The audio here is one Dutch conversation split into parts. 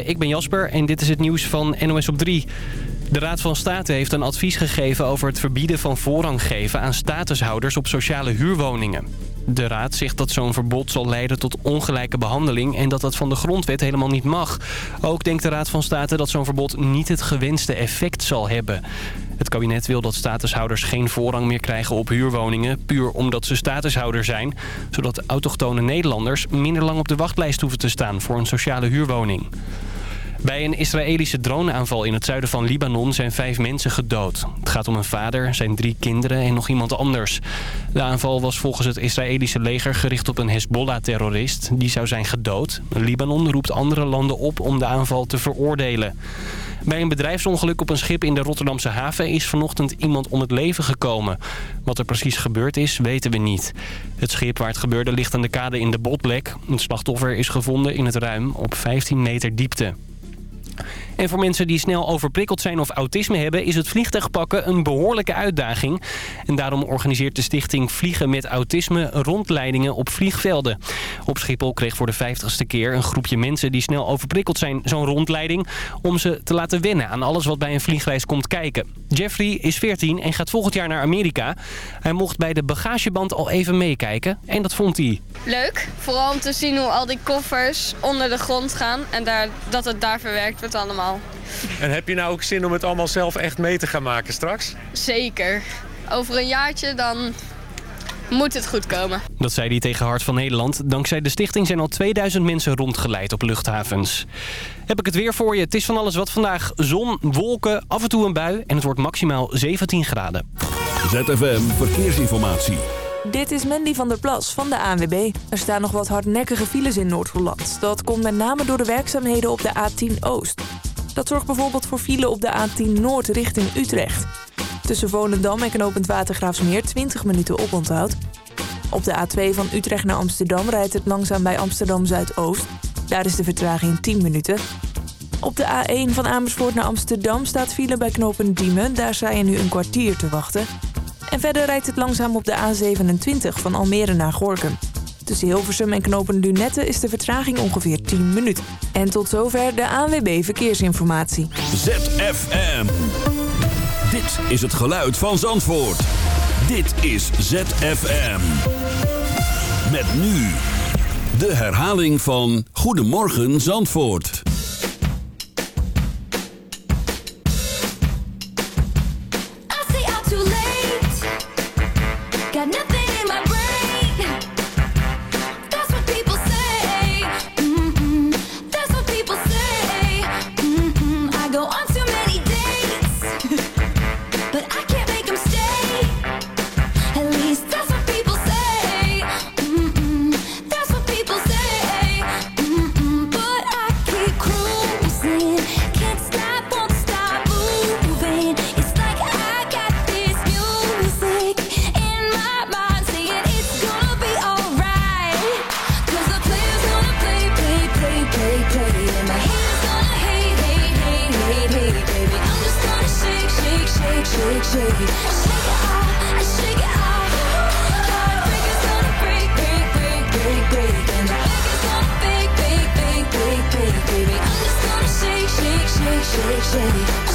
Ik ben Jasper en dit is het nieuws van NOS op 3. De Raad van State heeft een advies gegeven over het verbieden van voorrang geven aan statushouders op sociale huurwoningen. De Raad zegt dat zo'n verbod zal leiden tot ongelijke behandeling en dat dat van de grondwet helemaal niet mag. Ook denkt de Raad van State dat zo'n verbod niet het gewenste effect zal hebben. Het kabinet wil dat statushouders geen voorrang meer krijgen op huurwoningen... puur omdat ze statushouder zijn... zodat autochtone Nederlanders minder lang op de wachtlijst hoeven te staan... voor een sociale huurwoning. Bij een Israëlische droneaanval in het zuiden van Libanon zijn vijf mensen gedood. Het gaat om een vader, zijn drie kinderen en nog iemand anders. De aanval was volgens het Israëlische leger gericht op een Hezbollah-terrorist. Die zou zijn gedood. Libanon roept andere landen op om de aanval te veroordelen. Bij een bedrijfsongeluk op een schip in de Rotterdamse haven is vanochtend iemand om het leven gekomen. Wat er precies gebeurd is, weten we niet. Het schip waar het gebeurde ligt aan de kade in de Botlek. Het slachtoffer is gevonden in het ruim op 15 meter diepte. En voor mensen die snel overprikkeld zijn of autisme hebben... is het vliegtuigpakken een behoorlijke uitdaging. En daarom organiseert de stichting Vliegen met Autisme... rondleidingen op vliegvelden. Op Schiphol kreeg voor de vijftigste keer een groepje mensen... die snel overprikkeld zijn zo'n rondleiding... om ze te laten wennen aan alles wat bij een vliegreis komt kijken. Jeffrey is 14 en gaat volgend jaar naar Amerika. Hij mocht bij de bagageband al even meekijken en dat vond hij. Leuk, vooral om te zien hoe al die koffers onder de grond gaan... en daar, dat het daar verwerkt wordt allemaal. En heb je nou ook zin om het allemaal zelf echt mee te gaan maken straks? Zeker. Over een jaartje dan moet het goed komen. Dat zei hij tegen Hart van Nederland. Dankzij de stichting zijn al 2000 mensen rondgeleid op luchthavens. Heb ik het weer voor je. Het is van alles wat vandaag. Zon, wolken, af en toe een bui en het wordt maximaal 17 graden. ZFM Verkeersinformatie. Dit is Mandy van der Plas van de ANWB. Er staan nog wat hardnekkige files in Noord-Holland. Dat komt met name door de werkzaamheden op de A10 Oost. Dat zorgt bijvoorbeeld voor file op de A10 Noord richting Utrecht. Tussen Volendam en Knopend Watergraafsmeer 20 minuten oponthoud. Op de A2 van Utrecht naar Amsterdam rijdt het langzaam bij Amsterdam Zuidoost. Daar is de vertraging 10 minuten. Op de A1 van Amersfoort naar Amsterdam staat file bij knooppunt Diemen. Daar sta je nu een kwartier te wachten. En verder rijdt het langzaam op de A27 van Almere naar Gorkum. Tussen Hilversum en knopen Lunette is de vertraging ongeveer 10 minuten. En tot zover de ANWB Verkeersinformatie. ZFM. Dit is het geluid van Zandvoort. Dit is ZFM. Met nu de herhaling van Goedemorgen Zandvoort. Shake, shake,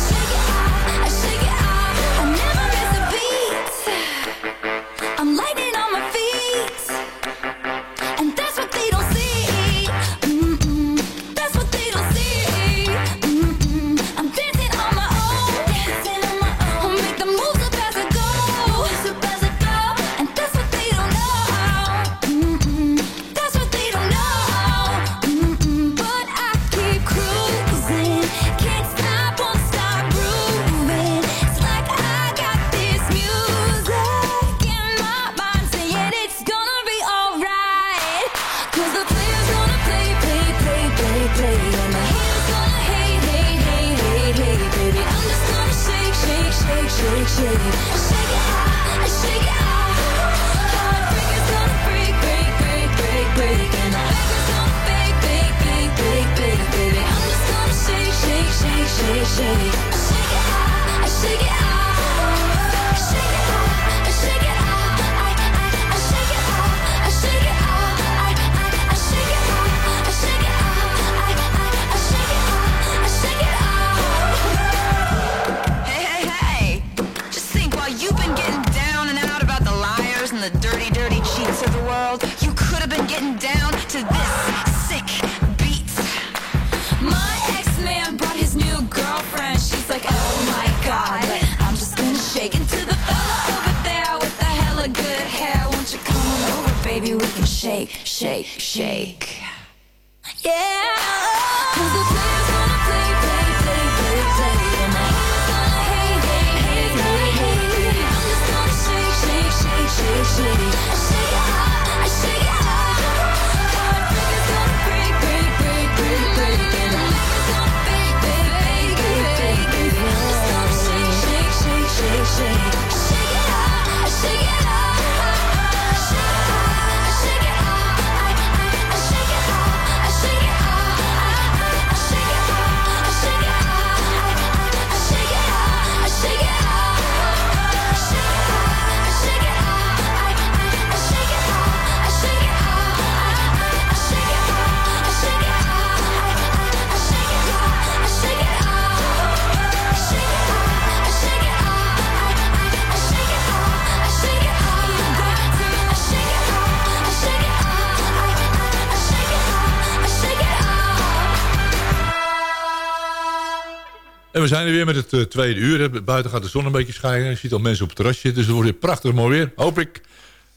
we zijn er weer met het eh, tweede uur. Buiten gaat de zon een beetje schijnen. Je ziet al mensen op het terras zitten. Dus het wordt weer prachtig mooi weer. Hoop ik.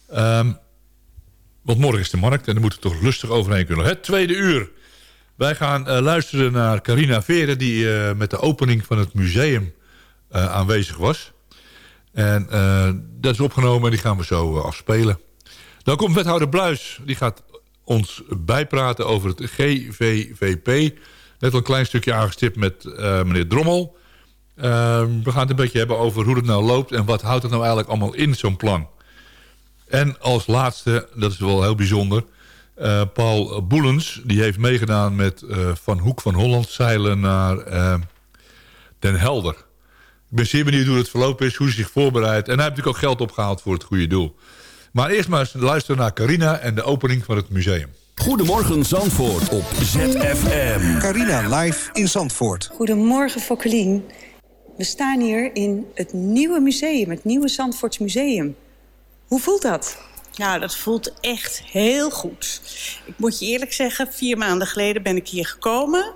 Ehm, want morgen is de markt. En daar moeten we toch lustig overheen kunnen. Het tweede uur. Wij gaan eh, luisteren naar Carina Veren. Die eh, met de opening van het museum aanwezig was. En dat is opgenomen en die gaan we zo afspelen. Dan komt wethouder Bluis. Die gaat ons bijpraten over het GVVP. Net al een klein stukje aangestipt met eh, meneer Drommel. Eh, we gaan het een beetje hebben over hoe het nou loopt... en wat houdt het nou eigenlijk allemaal in, zo'n plan. En als laatste, dat is wel heel bijzonder... eh, Paul Boelens, die heeft meegedaan met eh, Van Hoek van Holland... zeilen naar Den Helder. Ik ben zeer benieuwd hoe het verlopen is, hoe ze zich voorbereidt. En hij heeft natuurlijk ook geld opgehaald voor het goede doel. Maar eerst maar eens luisteren naar Carina en de opening van het museum. Goedemorgen Zandvoort op ZFM. Carina live in Zandvoort. Goedemorgen, Fokkelien. We staan hier in het nieuwe museum, het nieuwe Zandvoorts Museum. Hoe voelt dat? Nou, dat voelt echt heel goed. Ik moet je eerlijk zeggen, vier maanden geleden ben ik hier gekomen.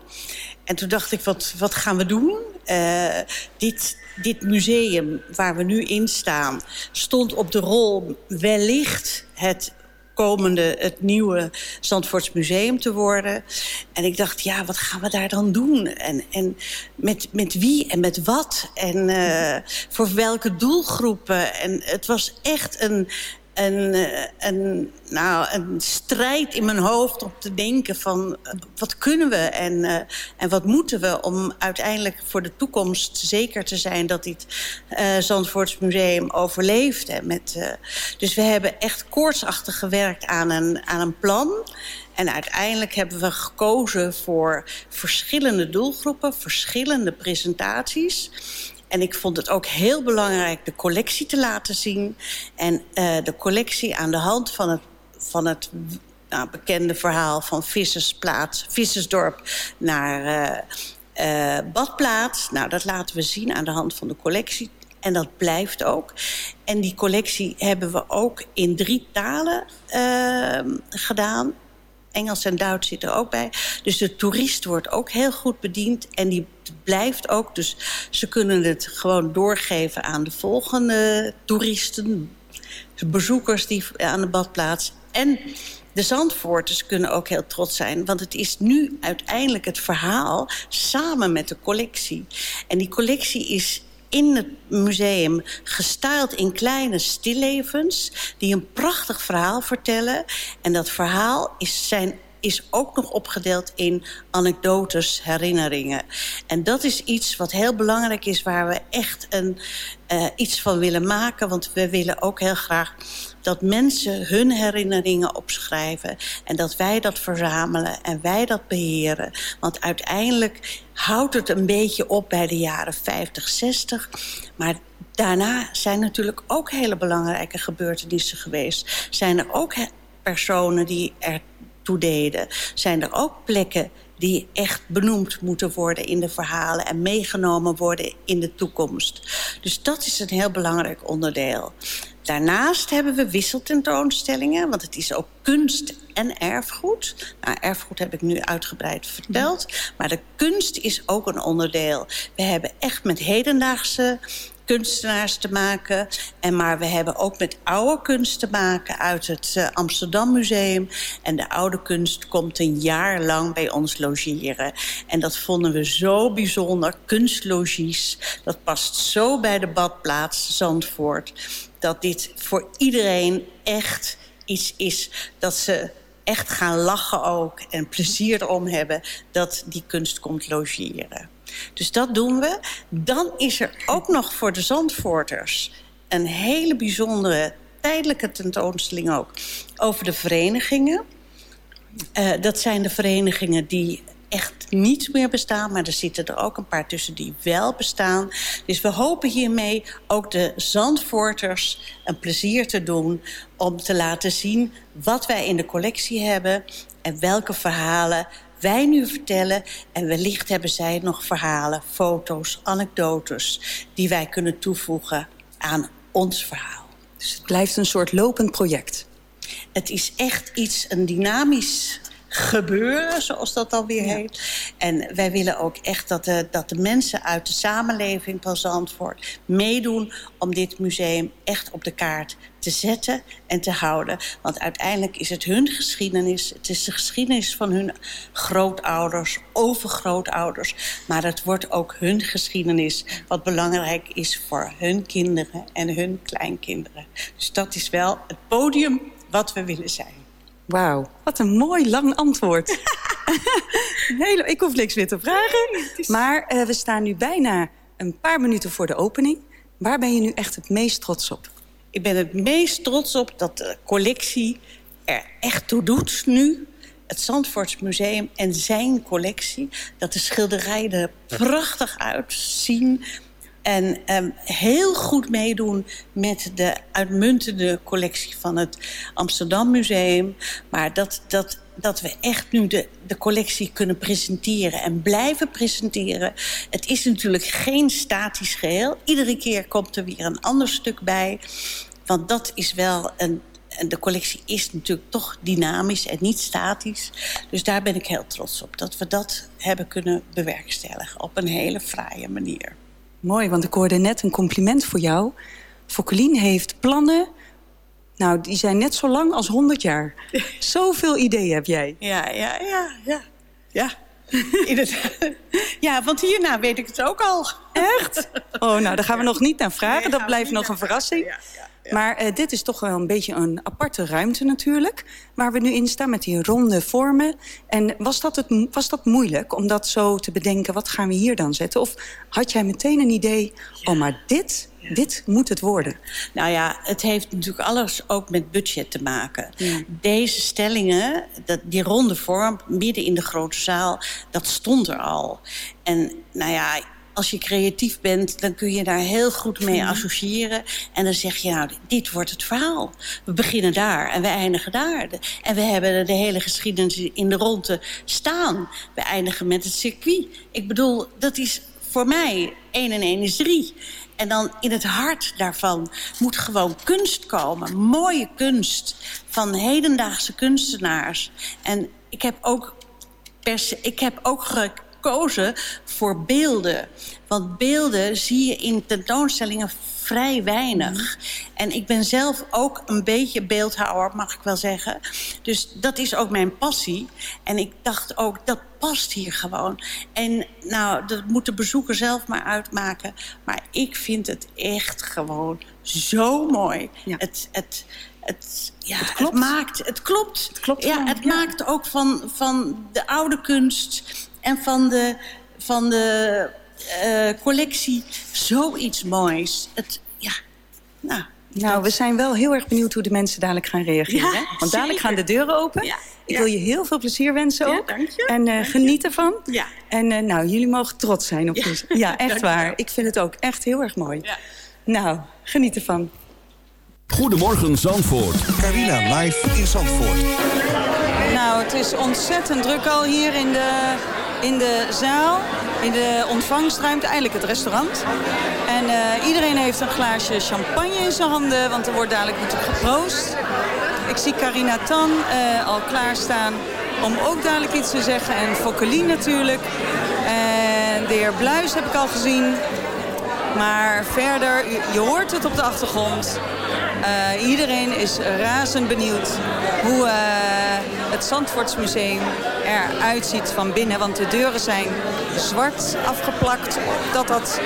En toen dacht ik, wat, wat gaan we doen? Eh, dit, dit museum waar we nu in staan... stond op de rol wellicht het komende, het nieuwe Zandvoorts Museum te worden. En ik dacht, ja, wat gaan we daar dan doen? En, en met, met wie en met wat? En eh, voor welke doelgroepen? En het was echt een, een, eh, nou, een strijd in mijn hoofd om te denken van eh, wat kunnen we en, eh, en wat moeten we om uiteindelijk voor de toekomst zeker te zijn dat dit Zandvoorts Museum overleeft. Hè, met, dus we hebben echt koortsachtig gewerkt aan een, aan een plan. En uiteindelijk hebben we gekozen voor verschillende doelgroepen, verschillende presentaties. En ik vond het ook heel belangrijk de collectie te laten zien. En uh, de collectie aan de hand van het, van het nou, bekende verhaal van Vissersplaats, Vissersdorp naar uh, uh, Badplaats. Nou, dat laten we zien aan de hand van de collectie. En dat blijft ook. En die collectie hebben we ook in drie talen gedaan. Engels en Duits zit er ook bij. Dus de toerist wordt ook heel goed bediend. En die blijft ook. Dus ze kunnen het gewoon doorgeven aan de volgende toeristen. Bezoekers die aan de badplaats. En de Zandvoorters kunnen ook heel trots zijn. Want het is nu uiteindelijk het verhaal samen met de collectie. En die collectie is in het museum gestyled in kleine stillevens... die een prachtig verhaal vertellen. En dat verhaal is, zijn, is ook nog opgedeeld in anekdotes, herinneringen. En dat is iets wat heel belangrijk is... waar we echt een, uh, iets van willen maken. Want we willen ook heel graag dat mensen hun herinneringen opschrijven... en dat wij dat verzamelen en wij dat beheren. Want uiteindelijk houdt het een beetje op bij de jaren 50, 60. Maar daarna zijn natuurlijk ook hele belangrijke gebeurtenissen geweest. Zijn er ook personen die er toe deden. Zijn er ook plekken die echt benoemd moeten worden in de verhalen... en meegenomen worden in de toekomst. Dus dat is een heel belangrijk onderdeel. Daarnaast hebben we wisseltentoonstellingen, want het is ook kunst en erfgoed. Nou, erfgoed heb ik nu uitgebreid verteld, maar de kunst is ook een onderdeel. We hebben echt met hedendaagse kunstenaars te maken. En maar we hebben ook met oude kunst te maken uit het uh, Amsterdam Museum. En de oude kunst komt een jaar lang bij ons logeren. En dat vonden we zo bijzonder. Kunstlogies, dat past zo bij de badplaats Zandvoort. Dat dit voor iedereen echt iets is dat ze echt gaan lachen ook. En plezier erom hebben dat die kunst komt logeren. Dus dat doen we. Dan is er ook nog voor de Zandvoorters een hele bijzondere tijdelijke tentoonstelling ook over de verenigingen. Uh, dat zijn de verenigingen die echt niet meer bestaan. Maar er zitten er ook een paar tussen die wel bestaan. Dus we hopen hiermee ook de Zandvoorters een plezier te doen... om te laten zien wat wij in de collectie hebben... en welke verhalen wij nu vertellen. En wellicht hebben zij nog verhalen, foto's, anekdotes... die wij kunnen toevoegen aan ons verhaal. Dus het blijft een soort lopend project? Het is echt iets, een dynamisch gebeuren, zoals dat alweer ja. heet. En wij willen ook echt dat de, dat de mensen uit de samenleving van Zandvoort meedoen om dit museum echt op de kaart te zetten en te houden. Want uiteindelijk is het hun geschiedenis. Het is de geschiedenis van hun grootouders, overgrootouders. Maar het wordt ook hun geschiedenis. Wat belangrijk is voor hun kinderen en hun kleinkinderen. Dus dat is wel het podium wat we willen zijn. Wauw, wat een mooi lang antwoord. Hele, ik hoef niks meer te vragen. Maar uh, we staan nu bijna een paar minuten voor de opening. Waar ben je nu echt het meest trots op? Ik ben het meest trots op dat de collectie er echt toe doet nu. Het Zandvoorts Museum en zijn collectie. Dat de schilderijen er prachtig uitzien. En um, heel goed meedoen met de uitmuntende collectie van het Amsterdam Museum. Maar dat, dat, dat we echt nu de, de collectie kunnen presenteren en blijven presenteren. Het is natuurlijk geen statisch geheel. Iedere keer komt er weer een ander stuk bij. Want dat is wel een, de collectie is natuurlijk toch dynamisch en niet statisch. Dus daar ben ik heel trots op. Dat we dat hebben kunnen bewerkstelligen op een hele fraaie manier. Mooi, want ik hoorde net een compliment voor jou. Fokkelien heeft plannen... Nou, die zijn net zo lang als 100 jaar. Zoveel ideeën heb jij. Ja, ja, ja, ja. Ja. ja, want hierna weet ik het ook al. Echt? Oh, nou, daar gaan we nog niet naar vragen. Nee, dat blijft nog een verrassing. Ja, ja. Maar uh, dit is toch wel een beetje een aparte ruimte natuurlijk. Waar we nu in staan met die ronde vormen. En was dat, het, was dat moeilijk om dat zo te bedenken? Wat gaan we hier dan zetten? Of had jij meteen een idee? Ja. Oh, maar dit, ja. dit moet het worden. Nou ja, het heeft natuurlijk alles ook met budget te maken. Ja. Deze stellingen, dat, die ronde vorm midden in de grote zaal... dat stond er al. En nou ja, als je creatief bent, dan kun je daar heel goed mee associëren. En dan zeg je, nou, dit wordt het verhaal. We beginnen daar en we eindigen daar. En we hebben de hele geschiedenis in de ronde staan. We eindigen met het circuit. Ik bedoel, dat is voor mij 1 en 1 is 3. En dan in het hart daarvan moet gewoon kunst komen. Mooie kunst van hedendaagse kunstenaars. En ik heb ook, pers ik heb ook gekozen voor beelden. Want beelden zie je in tentoonstellingen vrij weinig. Mm. En ik ben zelf ook een beetje beeldhouwer, mag ik wel zeggen. Dus dat is ook mijn passie. En ik dacht ook, dat past hier gewoon. En nou, dat moet de bezoeker zelf maar uitmaken. Maar ik vind het echt gewoon zo mooi. Ja. Het, het, het, ja, het, klopt. het maakt, het klopt. Het klopt ja, het ja. maakt ook van, van de oude kunst en van de, van de uh, collectie zoiets moois. Het, ja, nou... Nou, we zijn wel heel erg benieuwd hoe de mensen dadelijk gaan reageren. Ja, Want dadelijk gaan de deuren open. Ja, ik wil je heel veel plezier wensen ook. Ja, dank je. En uh, dank geniet je. ervan. Ja. En uh, nou, jullie mogen trots zijn op ons. Ja, echt waar. Ik vind het ook echt heel erg mooi. Ja. Nou, geniet ervan. Goedemorgen Zandvoort. Carina live in Zandvoort. Nou, het is ontzettend druk al hier in de, in de zaal. In de ontvangstruimte, eigenlijk het restaurant. En eh, iedereen heeft een glaasje champagne in zijn handen, want er wordt dadelijk natuurlijk geproost. Ik zie Carina Tan eh, al klaarstaan om ook dadelijk iets te zeggen. En Fokkelien natuurlijk. En de heer Bluis heb ik al gezien. Maar verder, je hoort het op de achtergrond. Eh, iedereen is razend benieuwd hoe eh, het Zandvoortsmuseum eruit ziet van binnen. Want de deuren zijn zwart afgeplakt. Dat dat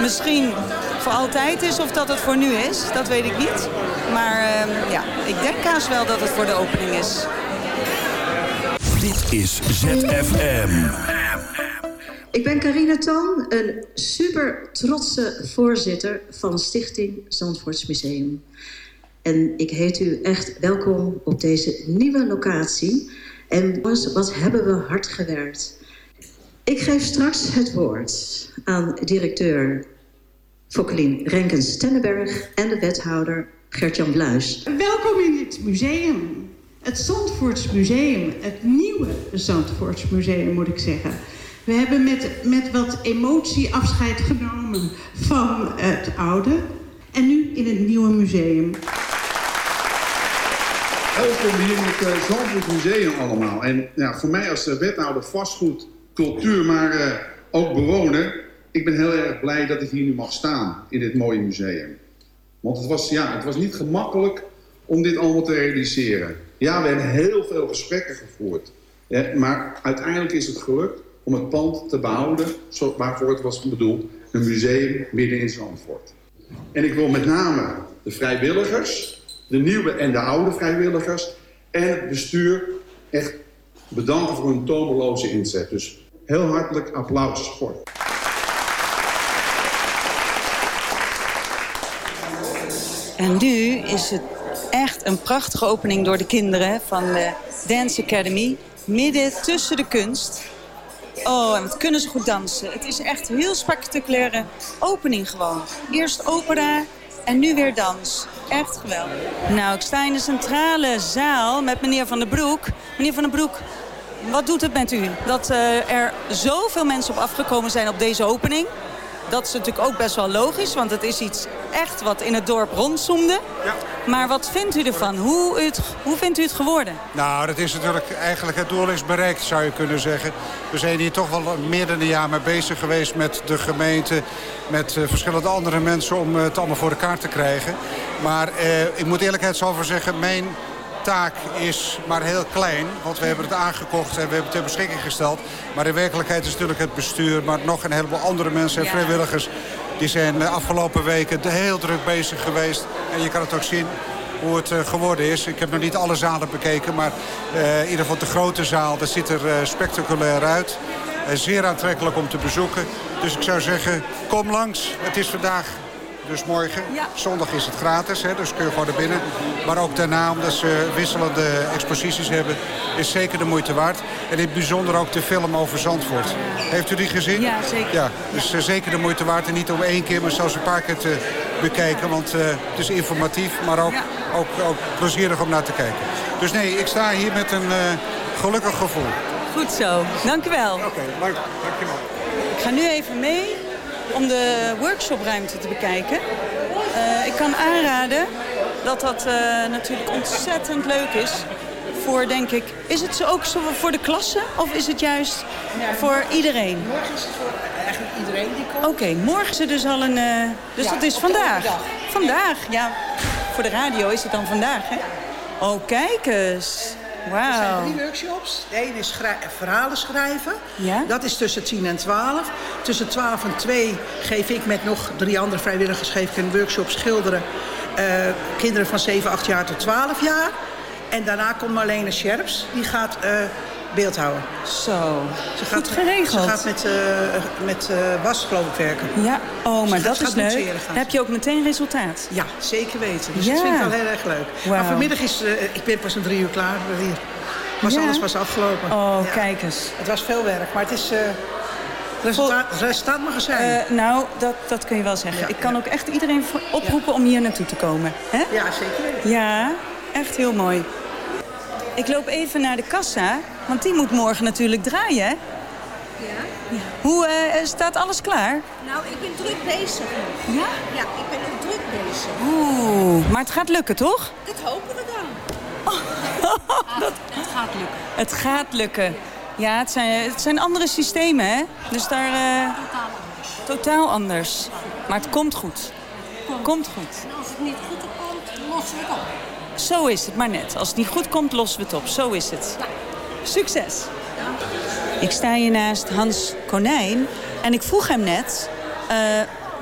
misschien voor altijd is of dat het voor nu is, dat weet ik niet. Maar eh, ja, ik denk haast wel dat het voor de opening is. Dit is ZFM. Ik ben Carina Toon, een super trotse voorzitter van Stichting Zandvoorts Museum. En ik heet u echt welkom op deze nieuwe locatie. En wat hebben we hard gewerkt. Ik geef straks het woord aan directeur Fokkelien Renkens-Tennenberg en de wethouder Gert-Jan Bluis. Welkom in het museum. Het Zandvoorts Museum. Het nieuwe Zandvoorts Museum, moet ik zeggen. We hebben met, met wat emotie afscheid genomen van het oude. En nu in het nieuwe museum. Welkom hier in het uh, Museum allemaal. En ja, voor mij als uh, wethouder vastgoed, cultuur, maar uh, ook bewoner... ik ben heel erg blij dat ik hier nu mag staan in dit mooie museum. Want het was, ja, het was niet gemakkelijk om dit allemaal te realiseren. Ja, we hebben heel veel gesprekken gevoerd. Maar uiteindelijk is het gelukt om het pand te behouden... Waarvoor het was bedoeld, een museum midden in Zandvoort. En ik wil met name de vrijwilligers de nieuwe en de oude vrijwilligers en het bestuur echt bedanken voor hun tomeloze inzet. Dus heel hartelijk applaus voor. En nu is het echt een prachtige opening door de kinderen van de Dance Academy. Midden tussen de kunst. Oh, en wat kunnen ze goed dansen. Het is echt een heel spectaculaire opening gewoon. Eerst opera en nu weer dans. Echt geweldig. Nou, ik sta in de centrale zaal met meneer Van den Broek. Meneer Van den Broek, wat doet het met u? Dat uh, er zoveel mensen op afgekomen zijn op deze opening. Dat is natuurlijk ook best wel logisch, want het is iets echt wat in het dorp rondzoomde. Ja. Maar wat vindt u ervan? Hoe, het, hoe vindt u het geworden? Nou, dat is natuurlijk eigenlijk het doel is bereikt, zou je kunnen zeggen. We zijn hier toch wel meer dan een jaar mee bezig geweest met de gemeente... met uh, verschillende andere mensen om uh, het allemaal voor elkaar te krijgen. Maar uh, ik moet eerlijkheidshalve zeggen, mijn taak is maar heel klein. Want we hebben het aangekocht en we hebben het ter beschikking gesteld. Maar in werkelijkheid is het natuurlijk het bestuur... maar nog een heleboel andere mensen en vrijwilligers... die zijn de afgelopen weken heel druk bezig geweest. En je kan het ook zien hoe het uh, geworden is. Ik heb nog niet alle zalen bekeken, maar uh, in ieder geval de grote zaal... dat ziet er uh, spectaculair uit. zeer aantrekkelijk om te bezoeken. Dus ik zou zeggen, kom langs. Het is vandaag dus morgen. Ja. Zondag is het gratis, hè, dus kun je gewoon naar binnen. Maar ook daarna, omdat ze wisselende exposities hebben, is zeker de moeite waard. En in het bijzonder ook de film over Zandvoort. Heeft u die gezien? Ja, zeker. Ja, dus ja. Uh, zeker de moeite waard. En niet om één keer, maar zelfs een paar keer te bekijken. Want uh, het is informatief, maar ook, ja. ook, ook plezierig om naar te kijken. Dus nee, ik sta hier met een uh, gelukkig gevoel. Goed zo, dank u wel. Oké, okay, dank je wel. Ik ga nu even mee om de workshopruimte te bekijken. Uh, ik kan aanraden dat dat uh, natuurlijk ontzettend leuk is. Voor, denk ik, is het zo ook zo voor de klasse of is het juist ja, voor iedereen? Morgen is het voor eigenlijk iedereen die komt. Oké, okay, morgen is er dus al een... Uh, dus ja, dat is vandaag. Vandaag, ja. Voor de radio is het dan vandaag, hè? Oh, kijk eens. Wow. Er zijn drie workshops. De ene is verhalen schrijven. Ja? Dat is tussen 10 en 12. Tussen 12 en 2 geef ik met nog drie andere vrijwilligers geef ik een workshop schilderen. Uh, kinderen van 7, 8 jaar tot 12 jaar. En daarna komt Marlene Scherps. Die gaat uh, beeldhouden. Zo, ze gaat, goed geregeld. Ze gaat met, uh, met uh, was geloof ik werken. Ja, oh, maar dat is leuk. Heb je ook meteen resultaat? Ja, zeker weten. Dus ja. dat vind ik wel heel erg leuk. Wow. Maar vanmiddag is, uh, ik ben pas om drie uur klaar hier. Was ja. alles pas afgelopen. Oh, ja. kijk eens. Het was veel werk, maar het is... Resultaat, resultaat mag er zijn. Uh, nou, dat, dat kun je wel zeggen. Ja, ik kan ja. ook echt iedereen oproepen ja. om hier naartoe te komen. Hè? Ja, zeker weten. Ja, echt heel mooi. Ik loop even naar de kassa, want die moet morgen natuurlijk draaien. hè? Ja? Hoe eh, staat alles klaar? Nou, ik ben druk bezig. Ja? Ja, ik ben nog druk bezig. Oeh, maar het gaat lukken, toch? Dat hopen we dan. dat, het gaat lukken. Het gaat lukken. Ja, het zijn, het zijn andere systemen, hè? Dus daar... eh, totaal anders. Maar het komt goed. Komt goed. En als het niet goed komt, lossen we het op. Zo is het maar net. Als het niet goed komt, lossen we het op. Zo is het. Succes! Ik sta hier naast Hans Konijn en ik vroeg hem net... eh,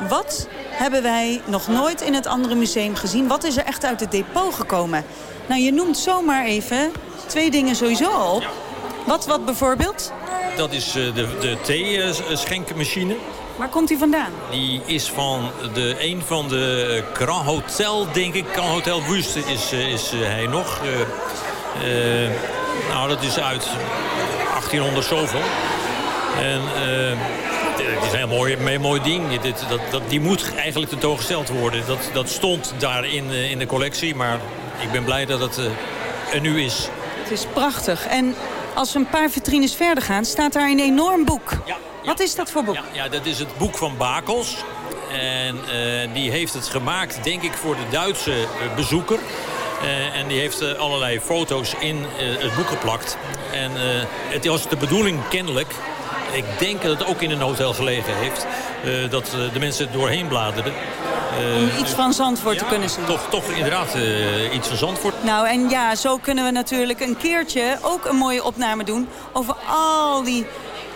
wat hebben wij nog nooit in het andere museum gezien? Wat is er echt uit het depot gekomen? Nou, je noemt zomaar even twee dingen sowieso al. Wat, wat bijvoorbeeld? Dat is eh, de, de thee-schenkenmachine. Waar komt die vandaan? Die is van de, een van de Grand Hotel, denk ik. Grand Hotel Wust is, eh, is eh, hij nog. Eh, eh, nou, dat is uit 1800 zoveel. En eh, het is een heel mooi, een mooi ding. Dit, dat, dat, die moet eigenlijk tentoongesteld worden. Dat, dat stond daar in, eh, in de collectie. Maar ik ben blij dat het eh, er nu is. Het is prachtig. En als we een paar vitrines verder gaan, staat daar een enorm boek. Wat is dat voor boek? Ja, dat is het boek van Bakels. En eh, die heeft het gemaakt, denk ik, voor de Duitse eh, bezoeker. Eh, en die heeft allerlei foto's in het boek geplakt. En het was de bedoeling kennelijk... Ik denk dat het ook in een hotel gelegen heeft. dat de mensen doorheen bladerden. Eh, Om iets van Zandvoort te kunnen zien. Toch, toch inderdaad eh, iets van Zandvoort. Nou, en ja, zo kunnen we natuurlijk een keertje ook een mooie opname doen... over al die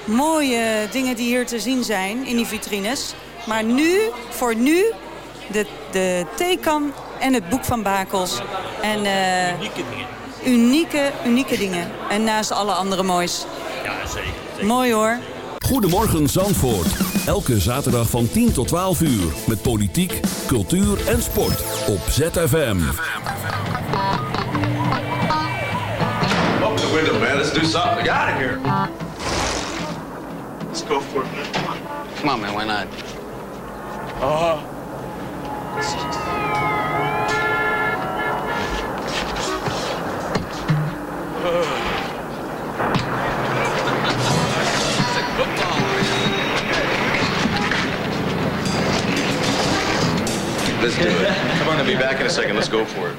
mooie dingen die hier te zien zijn in die vitrines. Maar nu, voor nu, de, de theekan en het boek van Bakels. En, eh, Unieke dingen. unieke, unieke dingen. En naast alle andere moois. Ja, zeker. Mooi hoor. Goedemorgen Zandvoort. Elke zaterdag van 10 tot 12 uur. Met politiek, cultuur en sport. Op ZFM. Open the window, man. Let's do something. Get out of here. Let's go for it, man. Come on. Come on, man, why not? Uh, Let's do it. Come on, I'll be back in a second. Let's go for it.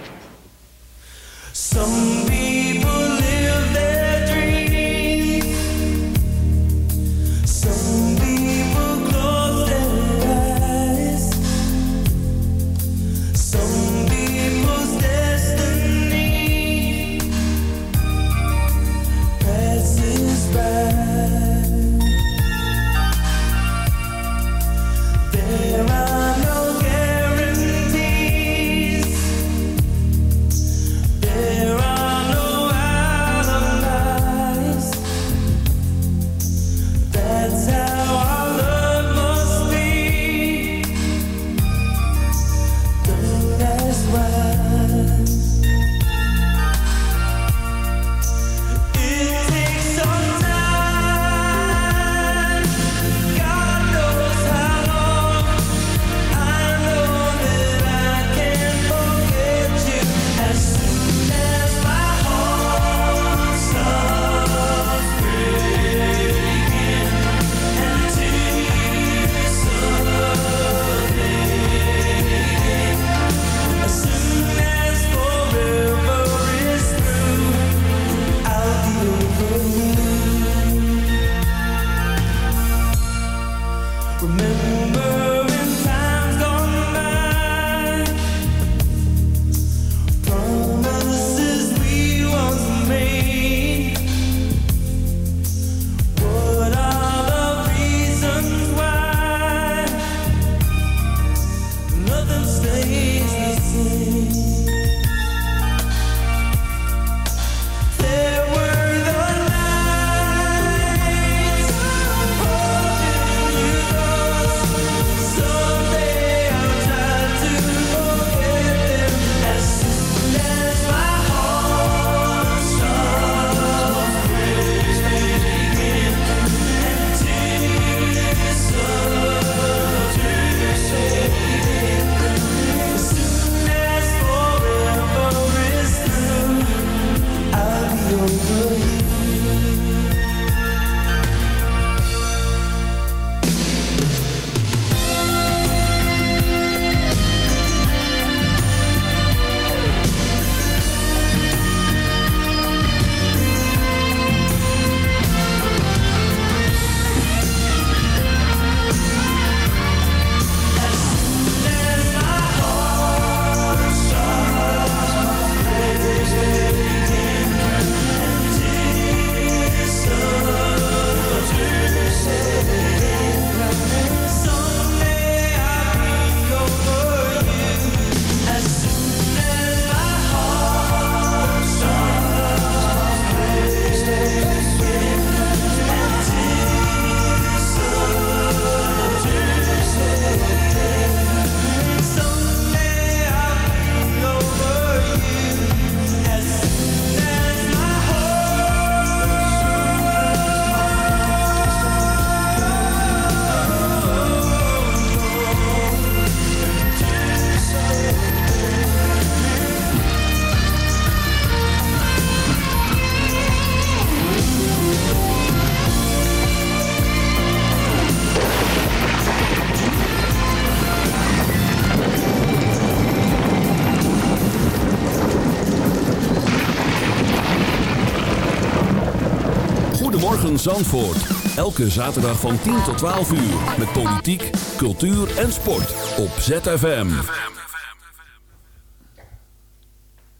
Goedemorgen Zandvoort. Elke zaterdag van 10 tot 12 uur. Met politiek, cultuur en sport. Op ZFM.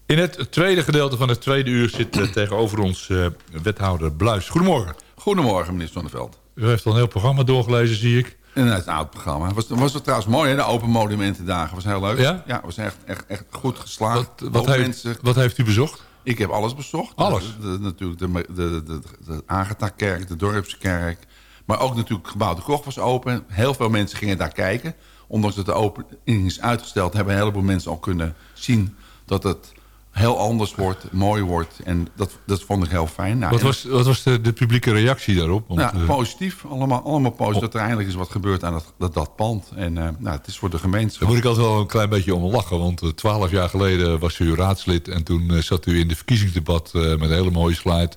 In het tweede gedeelte van het tweede uur zit eh, tegenover ons eh, wethouder Bluis. Goedemorgen. Goedemorgen, meneer Zonneveld. U heeft al een heel programma doorgelezen, zie ik. En het oud programma. Was, was het trouwens mooi, hè? De Open Monumentendagen. was heel leuk. Ja? Ja, was echt, echt, echt goed geslaagd. Wat Ook heeft, mensen- wat heeft u bezocht? Ik heb alles bezocht. Alles? De, de- natuurlijk de, de, de, de, Agatha-kerk, de Dorpskerk. Maar ook natuurlijk gebouw De Krocht was open. Heel veel mensen gingen daar kijken. Ondanks dat de opening is uitgesteld... hebben een heleboel mensen al kunnen zien... dat het heel anders wordt, mooi wordt. En dat, dat vond ik heel fijn. Nou, wat, was, wat was de, de publieke reactie daarop? Want, ja, eh, positief. Allemaal, allemaal positief. Dat er eindelijk is wat gebeurd aan dat, dat, dat pand. En eh, nou, het is voor de gemeenschap. Daar moet ik altijd wel een klein beetje om lachen. Want eh, twaalf jaar geleden was u raadslid. En toen zat u in de verkiezingsdebat met een hele mooie slide.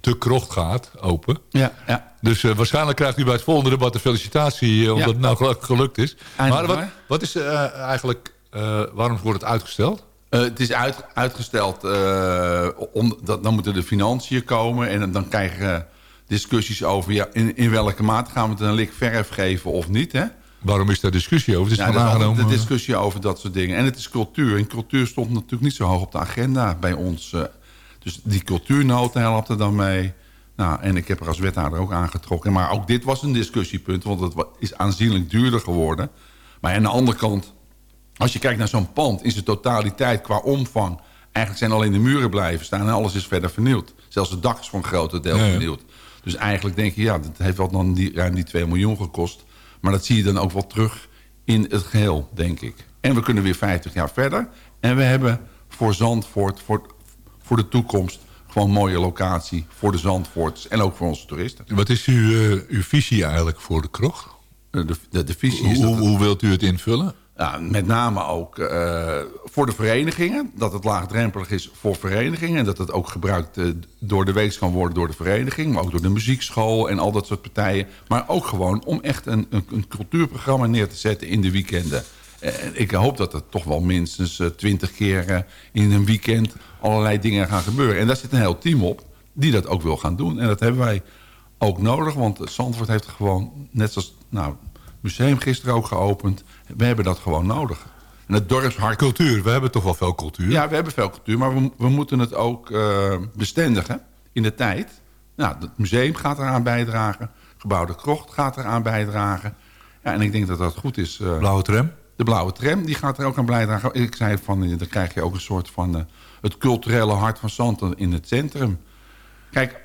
De krocht gaat open. Ja, ja. Dus waarschijnlijk krijgt u bij het volgende debat een felicitatie. omdat Ja. het nou gelukt is. Eindelijk maar wat, wat is eigenlijk... waarom wordt het uitgesteld? Eh, het is uit, uitgesteld, eh, om, dat, dan moeten de financiën komen... en dan, krijgen we discussies over ja, in, in welke mate gaan we het een lik verf geven of niet. Hè? Waarom is daar discussie over? Het is Ja, er is aangenomen... de discussie over dat soort dingen. En het is cultuur. En cultuur stond natuurlijk niet zo hoog op de agenda bij ons. eh. dus die cultuurnota helpt er dan mee. Nou, en ik heb er als wethouder ook aangetrokken. Maar ook dit was een discussiepunt, want het is aanzienlijk duurder geworden. Maar aan de andere kant, als je kijkt naar zo'n pand... in zijn totaliteit qua omvang... eigenlijk zijn alleen de muren blijven staan... en alles is verder vernieuwd. Zelfs het dak is voor een groot deel vernieuwd. Dus eigenlijk denk je, ja, dat heeft wel dan die, ruim die 2 miljoen gekost. Maar dat zie je dan ook wel terug in het geheel, denk ik. En we kunnen weer 50 jaar verder. En we hebben voor Zandvoort, voor, voor de toekomst... gewoon een mooie locatie voor de Zandvoorters en ook voor onze toeristen. Wat is uw, eh, uw visie eigenlijk voor de krocht? De, de, de visie is hoe, dat het- hoe wilt u het invullen? Ja, met name ook eh, voor de verenigingen. Dat het laagdrempelig is voor verenigingen. En dat het ook gebruikt eh, door de week kan worden door de vereniging. Maar ook door de muziekschool en al dat soort partijen. Maar ook gewoon om echt een, een, een cultuurprogramma neer te zetten in de weekenden. En ik hoop dat er toch wel minstens twintig keer eh, in een weekend allerlei dingen gaan gebeuren. En daar zit een heel team op die dat ook wil gaan doen. En dat hebben wij ook nodig. Want Zandvoort heeft gewoon, net zoals nou, museum gisteren ook geopend. We hebben dat gewoon nodig. En het dorpshart... Cultuur, we hebben toch wel veel cultuur? Ja, we hebben veel cultuur, maar we, we moeten het ook eh, bestendigen in de tijd. Nou, het museum gaat eraan bijdragen. Gebouw de Krocht gaat eraan bijdragen. Ja, en ik denk dat dat goed is. eh. Blauwe tram? De blauwe tram, die gaat er ook aan bijdragen. Ik zei van, eh, dan krijg je ook een soort van... het culturele hart van Zand in het centrum. Kijk,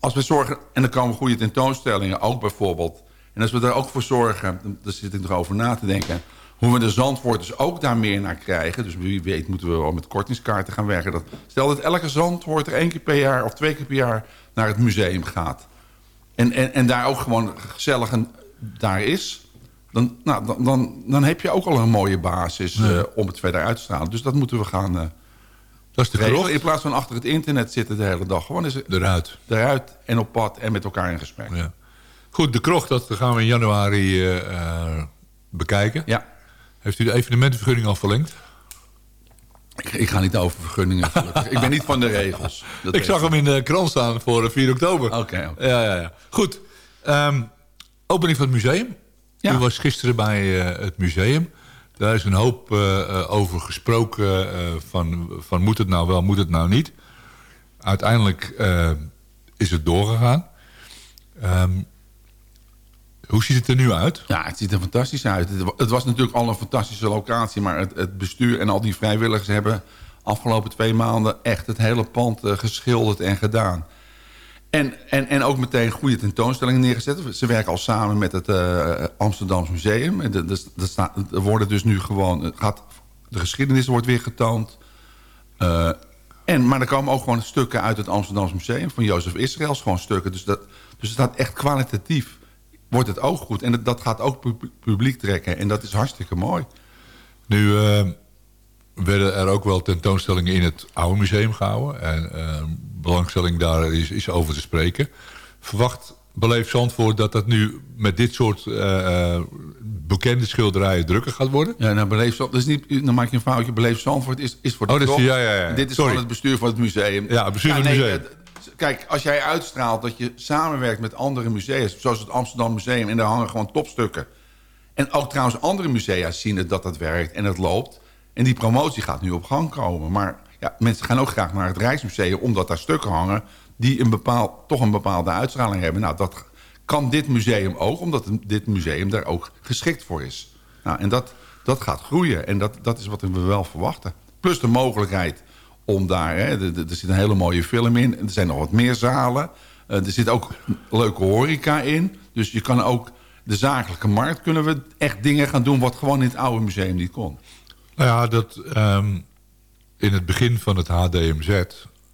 als we zorgen... en dan komen goede tentoonstellingen ook bijvoorbeeld... en als we daar ook voor zorgen... daar zit ik nog over na te denken... hoe we de Zandvoorters ook daar meer naar krijgen... dus wie weet moeten we wel met kortingskaarten gaan werken. Dat, stel dat elke Zandvoorter één keer per jaar... of twee keer per jaar naar het museum gaat... en, en, en daar ook gewoon gezellig een, daar is... Dan, nou, dan, dan, dan heb je ook al een mooie basis eh, om het verder uit te stralen. Dus dat moeten we gaan... eh, dat is de. In plaats van achter het internet zitten de hele dag. Gewoon eens eruit. Eruit en op pad en met elkaar in gesprek. Ja. Goed, de krocht, dat gaan we in januari eh, eh, bekijken. Ja. Heeft u de evenementenvergunning al verlengd? Ik, ik ga niet over vergunningen. ik ben niet van de regels. Dat ik zag hem in de krant staan voor eh, 4 oktober. Oké. Ja, ja, ja. Goed. Ehm, opening van het museum. Ja. U was gisteren bij eh, het museum. Daar is een hoop eh, eh, over gesproken eh, van, van moet het nou wel, moet het nou niet. Uiteindelijk eh, is het doorgegaan. Ehm, hoe ziet het er nu uit? Ja, het ziet er fantastisch uit. Het wa- Het was natuurlijk al een fantastische locatie... maar het, het bestuur en al die vrijwilligers hebben afgelopen twee maanden... echt het hele pand eh, geschilderd en gedaan. En, en, en ook meteen goede tentoonstellingen neergezet. Ze werken al samen met het eh Amsterdams Museum. En Er worden dus nu gewoon... Gaat, de geschiedenis wordt weer getoond. Eh, en, maar er komen ook gewoon stukken uit het Amsterdams Museum... van Jozef Israëls, gewoon stukken. Dus, dat, dus het staat echt kwalitatief. Wordt het ook goed. En dat, dat gaat ook pu- publiek trekken. En dat is hartstikke mooi. Nu eh, werden er ook wel tentoonstellingen in het oude museum gehouden. En eh, belangstelling daar is, is over te spreken. Verwacht Beleef Zandvoort dat dat nu met dit soort eh, bekende schilderijen drukker gaat worden? Ja, nou, Beleef Zandvoort, dus niet, dan maak je een foutje. Beleef Zandvoort is, is voor de Oh, dat is- krocht. ja, ja, ja. Dit is Sorry. gewoon het bestuur van het museum. Ja, het bestuur van het museum. Kijk, als jij uitstraalt dat je samenwerkt met andere musea... zoals het Amsterdam Museum, en daar hangen gewoon topstukken. En ook trouwens andere musea zien dat het werkt en het loopt. En die promotie gaat nu op gang komen. Maar ja, mensen gaan ook graag naar het Rijksmuseum... omdat daar stukken hangen die een bepaald, toch een bepaalde uitstraling hebben. Nou, dat kan dit museum ook, omdat dit museum daar ook geschikt voor is. Nou, en dat, dat gaat groeien en dat, dat is wat we wel verwachten. Plus de mogelijkheid om daar... Hè, er, zit een hele mooie film in. Er zijn nog wat meer zalen. Eh, er zit ook leuke horeca in. Dus je kan ook... De zakelijke markt kunnen we echt dingen gaan doen... wat gewoon in het oude museum niet kon. Nou ja, dat, ehm, in het begin van het HDMZ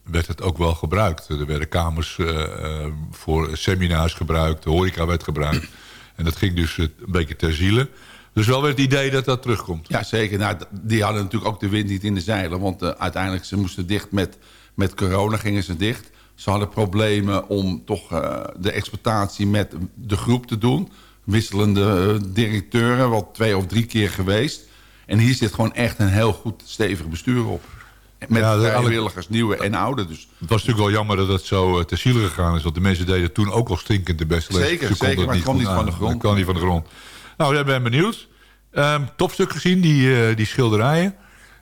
werd het ook wel gebruikt. Er werden kamers eh, eh, voor seminars gebruikt, de horeca werd gebruikt. En dat ging dus een beetje ter ziele. Dus wel weer het idee dat dat terugkomt. Ja, zeker. Nou, die hadden natuurlijk ook de wind niet in de zeilen. Want eh, uiteindelijk, ze moesten dicht met, met corona, gingen ze dicht. Ze hadden problemen om toch eh, de exploitatie met de groep te doen. Wisselende eh, directeuren, wel twee of drie keer geweest. En hier zit gewoon echt een heel goed stevig bestuur op. Met Ja, vrijwilligers, nieuwe en oude. Dus Het was natuurlijk wel jammer dat het zo uh, ter ziele gegaan is. Want de mensen deden toen ook al stinkend de beste les. Zeker, zeker, maar het kwam niet van de grond. Het kwam niet van de grond. Nou, ik ben benieuwd. Ehm, topstuk gezien, die, eh, die schilderijen.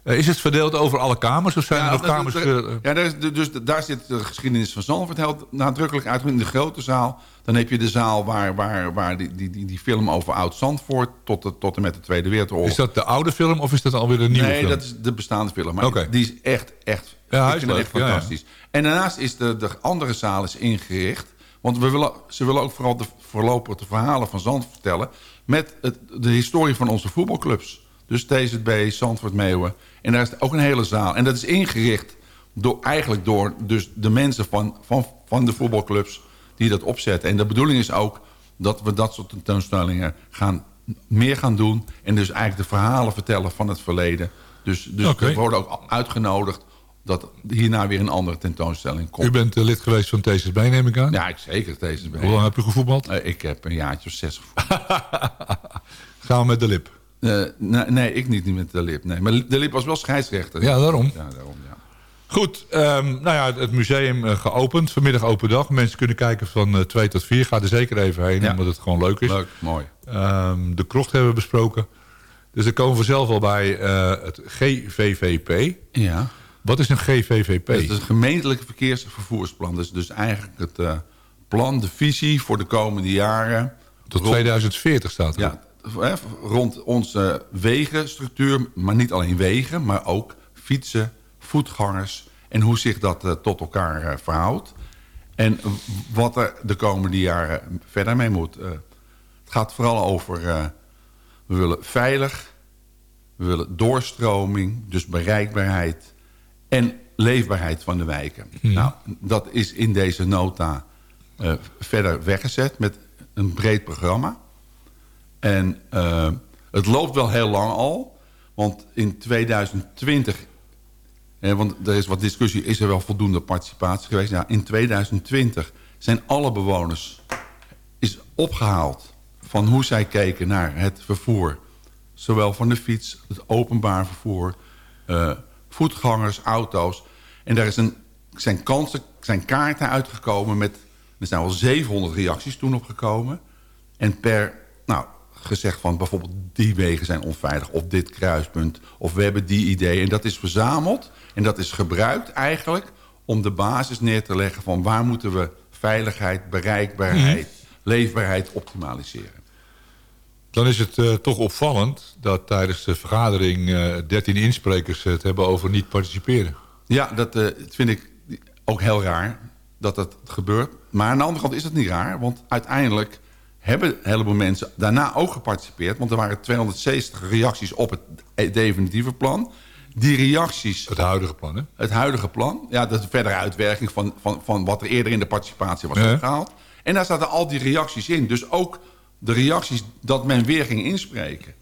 Eh, is het verdeeld over alle kamers? Of zijn er nog dat- kamers... dat- eh, ja, daar, is- dus daar zit de geschiedenis van Zandvoort heel nadrukkelijk uit. In de grote zaal. Dan heb je de zaal waar, waar, waar die, die, die, die film over Oud-Zandvoort... Tot, de, tot en met de Tweede Wereldoorlog. is dat de oude film of is dat alweer een nieuwe nee, film? dat is de bestaande film. Maar die is echt, echt, Ja, ik vind echt Ja, ja. fantastisch. En daarnaast is de, de andere zaal is ingericht. Want we willen, ze willen ook vooral de voorlopige de verhalen van Zandvoort vertellen... met het, de historie van onze voetbalclubs. Dus TZB, Zandvoort, Meeuwen. En daar is ook een hele zaal. En dat is ingericht door, eigenlijk door dus de mensen van, van, van de voetbalclubs... die dat opzetten. En de bedoeling is ook dat we dat soort tentoonstellingen gaan, meer gaan doen. En dus eigenlijk de verhalen vertellen van het verleden. Dus, dus we worden ook uitgenodigd dat hierna weer een andere tentoonstelling komt. U bent eh, lid geweest van TSB, neem ik aan? Ja, ik zeker TSB. Hoe lang heb je gevoetbald? Eh, ik heb een jaartje of zes gevoetbald. Gaan we met de lip? Eh, nee, nee, ik niet, niet met de lip. Nee. Maar de lip was wel scheidsrechter. Ja, daarom. Ja, daarom ja. Goed, ehm, nou ja, het museum geopend. Vanmiddag open dag. Mensen kunnen kijken van eh 2 tot 4. Ga er zeker even heen, Ja. omdat het gewoon leuk is. Leuk, mooi. Ehm, de krocht hebben we besproken. Dus dan komen we zelf al bij het GVVP. Ja. Wat is een GVVP? Het is een gemeentelijk verkeersvervoersplan. Dus, dus eigenlijk het eh, plan, de visie voor de komende jaren. Tot Rond- 2040 staat er. Ja, hè, rond onze wegenstructuur, maar niet alleen wegen, maar ook fietsen, voetgangers en hoe zich dat eh, tot elkaar eh, verhoudt. En wat er de komende jaren verder mee moet. Het gaat vooral over, we willen veilig, we willen doorstroming, dus bereikbaarheid en leefbaarheid van de wijken. Nou, dat is in deze nota eh, verder weggezet met een breed programma. En eh, het loopt wel heel lang al. Want in 2020... eh, want er is wat discussie, is er wel voldoende participatie geweest? Ja, in 2020 zijn alle bewoners is opgehaald... van hoe zij keken naar het vervoer. Zowel van de fiets, het openbaar vervoer... eh, voetgangers, auto's. En daar is een, zijn, kansen, zijn kaarten uitgekomen met... er zijn wel 700 reacties toen opgekomen... En per, nou, gezegd van bijvoorbeeld die wegen zijn onveilig... of dit kruispunt, of we hebben die idee. En dat is verzameld en dat is gebruikt eigenlijk... om de basis neer te leggen van waar moeten we veiligheid, bereikbaarheid... leefbaarheid optimaliseren. Dan is het eh, toch opvallend dat tijdens de vergadering eh 13 insprekers het hebben over niet participeren. Ja, dat eh, vind ik ook heel raar dat dat gebeurt. Maar aan de andere kant is het niet raar. Want uiteindelijk hebben een heleboel mensen daarna ook geparticipeerd. Want er waren 260 reacties op het definitieve plan. Die reacties... Het huidige plan, hè? Het huidige plan. Ja, dat is een verdere uitwerking van, van, van wat er eerder in de participatie was Ja. opgehaald. En daar zaten al die reacties in. Dus ook de reacties dat men weer ging inspreken.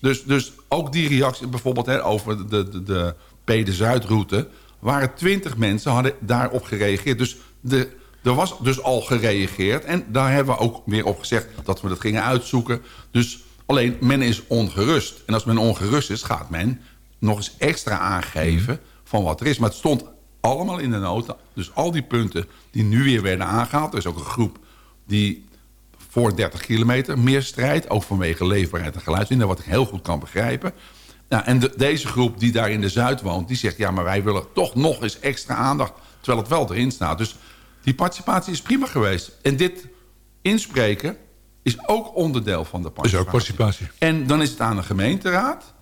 Dus, dus ook die reactie, bijvoorbeeld hè, over de, de, de P de Zuidroute... waren twintig mensen hadden daarop gereageerd. Dus de, er was dus al gereageerd. En daar hebben we ook weer op gezegd dat we dat gingen uitzoeken. Dus alleen, men is ongerust. En als men ongerust is, gaat men nog eens extra aangeven van wat er is. Maar het stond allemaal in de nota. Dus al die punten die nu weer werden aangehaald. Er is ook een groep die voor 30 kilometer meer strijdt. Ook vanwege leefbaarheid en geluidshinder. Wat ik heel goed kan begrijpen. Nou, en de- deze groep die daar in de Zuid woont... die zegt, ja, maar wij willen toch nog eens extra aandacht... terwijl het wel erin staat. Dus die participatie is prima geweest. En dit inspreken is ook onderdeel van de is participatie. ook participatie. En dan is het aan de gemeenteraad